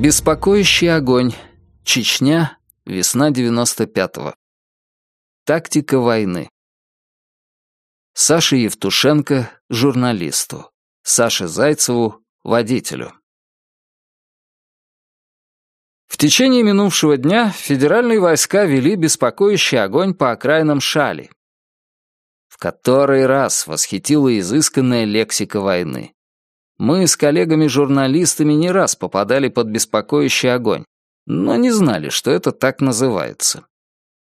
Беспокоящий огонь. Чечня. Весна 95-го. Тактика войны. Саше Евтушенко, журналисту. Саше Зайцеву, водителю. В течение минувшего дня федеральные войска вели беспокоящий огонь по окраинам Шали. В который раз восхитила изысканная лексика войны. Мы с коллегами-журналистами не раз попадали под беспокоящий огонь, но не знали, что это так называется.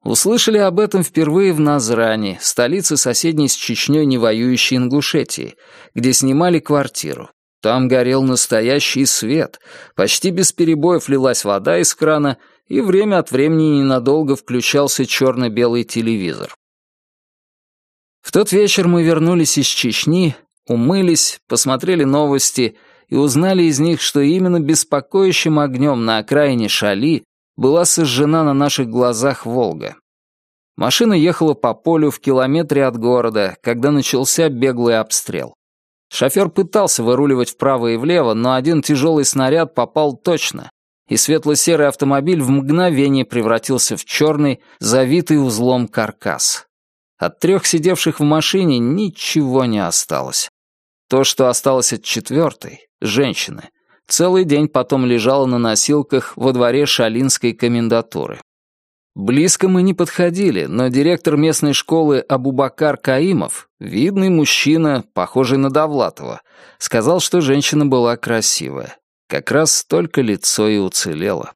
Услышали об этом впервые в Назране, столице соседней с Чечней не воюющей Ингушетии, где снимали квартиру. Там горел настоящий свет, почти без перебоев лилась вода из крана, и время от времени ненадолго включался черно-белый телевизор. В тот вечер мы вернулись из Чечни, умылись, посмотрели новости и узнали из них, что именно беспокоящим огнем на окраине Шали была сожжена на наших глазах Волга. Машина ехала по полю в километре от города, когда начался беглый обстрел. Шофер пытался выруливать вправо и влево, но один тяжелый снаряд попал точно, и светло-серый автомобиль в мгновение превратился в черный, завитый узлом каркас. От трех сидевших в машине ничего не осталось. То, что осталось от четвертой, женщины, целый день потом лежало на носилках во дворе Шалинской комендатуры. Близко мы не подходили, но директор местной школы Абубакар Каимов, видный мужчина, похожий на Довлатова, сказал, что женщина была красивая. Как раз только лицо и уцелело.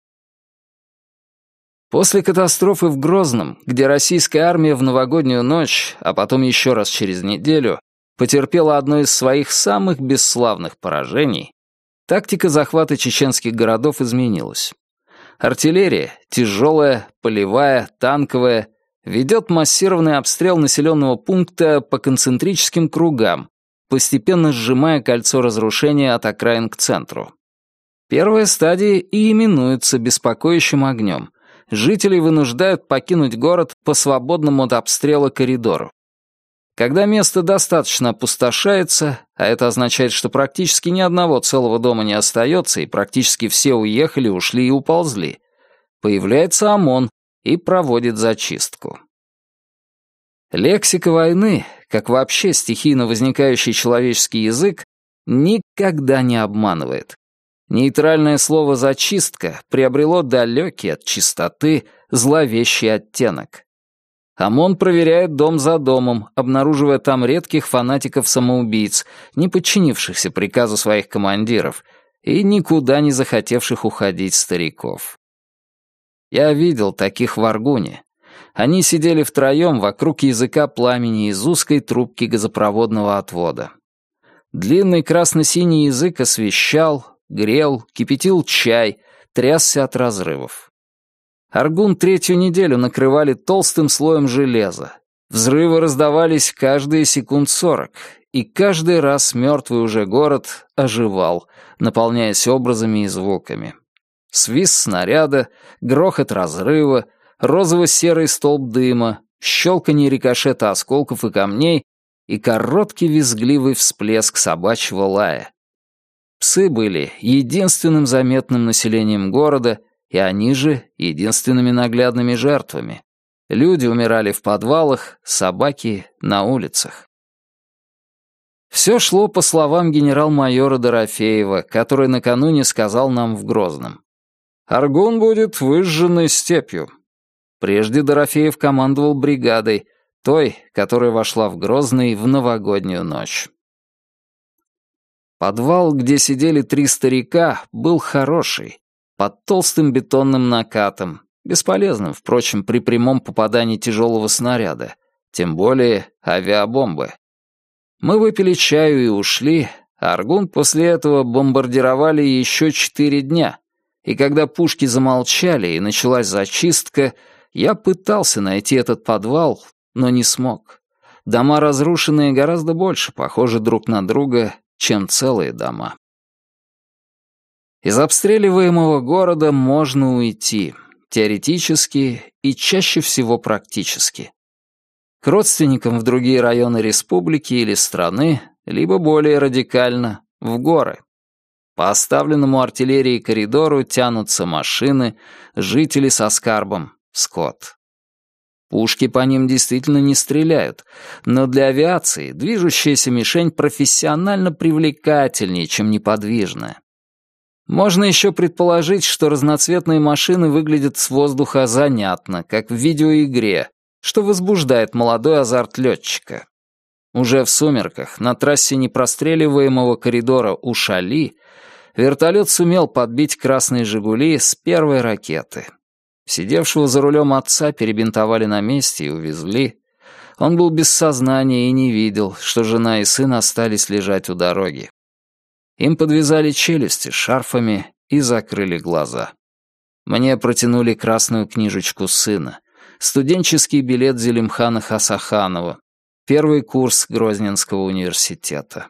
После катастрофы в Грозном, где российская армия в новогоднюю ночь, а потом еще раз через неделю, потерпела одно из своих самых бесславных поражений, тактика захвата чеченских городов изменилась. Артиллерия, тяжелая, полевая, танковая, ведет массированный обстрел населенного пункта по концентрическим кругам, постепенно сжимая кольцо разрушения от окраин к центру. Первая стадия и именуется беспокоящим огнем. Жителей вынуждают покинуть город по свободному от обстрела коридору. Когда место достаточно опустошается, а это означает, что практически ни одного целого дома не остается, и практически все уехали, ушли и уползли, появляется ОМОН и проводит зачистку. Лексика войны, как вообще стихийно возникающий человеческий язык, никогда не обманывает. Нейтральное слово «зачистка» приобрело далекий от чистоты зловещий оттенок. ОМОН проверяет дом за домом, обнаруживая там редких фанатиков-самоубийц, не подчинившихся приказу своих командиров и никуда не захотевших уходить стариков. Я видел таких в Аргуне. Они сидели втроем вокруг языка пламени из узкой трубки газопроводного отвода. Длинный красно-синий язык освещал, грел, кипятил чай, трясся от разрывов. Аргун третью неделю накрывали толстым слоем железа. Взрывы раздавались каждые секунд сорок, и каждый раз мертвый уже город оживал, наполняясь образами и звуками. Свист снаряда, грохот разрыва, розово-серый столб дыма, щелканье рикошета осколков и камней и короткий визгливый всплеск собачьего лая. Псы были единственным заметным населением города — и они же единственными наглядными жертвами. Люди умирали в подвалах, собаки — на улицах. Все шло по словам генерал-майора Дорофеева, который накануне сказал нам в Грозном. «Аргун будет выжженной степью». Прежде Дорофеев командовал бригадой, той, которая вошла в Грозный в новогоднюю ночь. Подвал, где сидели три старика, был хороший, под толстым бетонным накатом, бесполезным, впрочем, при прямом попадании тяжелого снаряда, тем более авиабомбы. Мы выпили чаю и ушли, а Аргун после этого бомбардировали еще четыре дня, и когда пушки замолчали и началась зачистка, я пытался найти этот подвал, но не смог. Дома разрушенные гораздо больше похожи друг на друга, чем целые дома. Из обстреливаемого города можно уйти, теоретически и чаще всего практически. К родственникам в другие районы республики или страны, либо более радикально, в горы. По оставленному артиллерии коридору тянутся машины, жители со скарбом, скот. Пушки по ним действительно не стреляют, но для авиации движущаяся мишень профессионально привлекательнее, чем неподвижная. Можно еще предположить, что разноцветные машины выглядят с воздуха занятно, как в видеоигре, что возбуждает молодой азарт летчика. Уже в сумерках, на трассе непростреливаемого коридора у Шали, вертолет сумел подбить красные «Жигули» с первой ракеты. Сидевшего за рулем отца перебинтовали на месте и увезли. Он был без сознания и не видел, что жена и сын остались лежать у дороги. Им подвязали челюсти шарфами и закрыли глаза. Мне протянули красную книжечку сына, студенческий билет Зелимхана Хасаханова, первый курс Грозненского университета.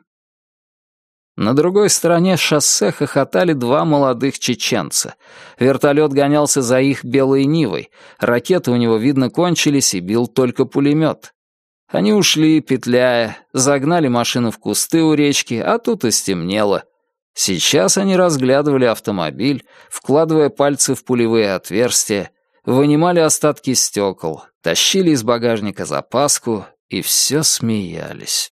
На другой стороне шоссе хохотали два молодых чеченца. Вертолет гонялся за их белой Нивой, ракеты у него, видно, кончились, и бил только пулемет. Они ушли, петляя, загнали машину в кусты у речки, а тут и стемнело. Сейчас они разглядывали автомобиль, вкладывая пальцы в пулевые отверстия, вынимали остатки стекол, тащили из багажника запаску и все смеялись.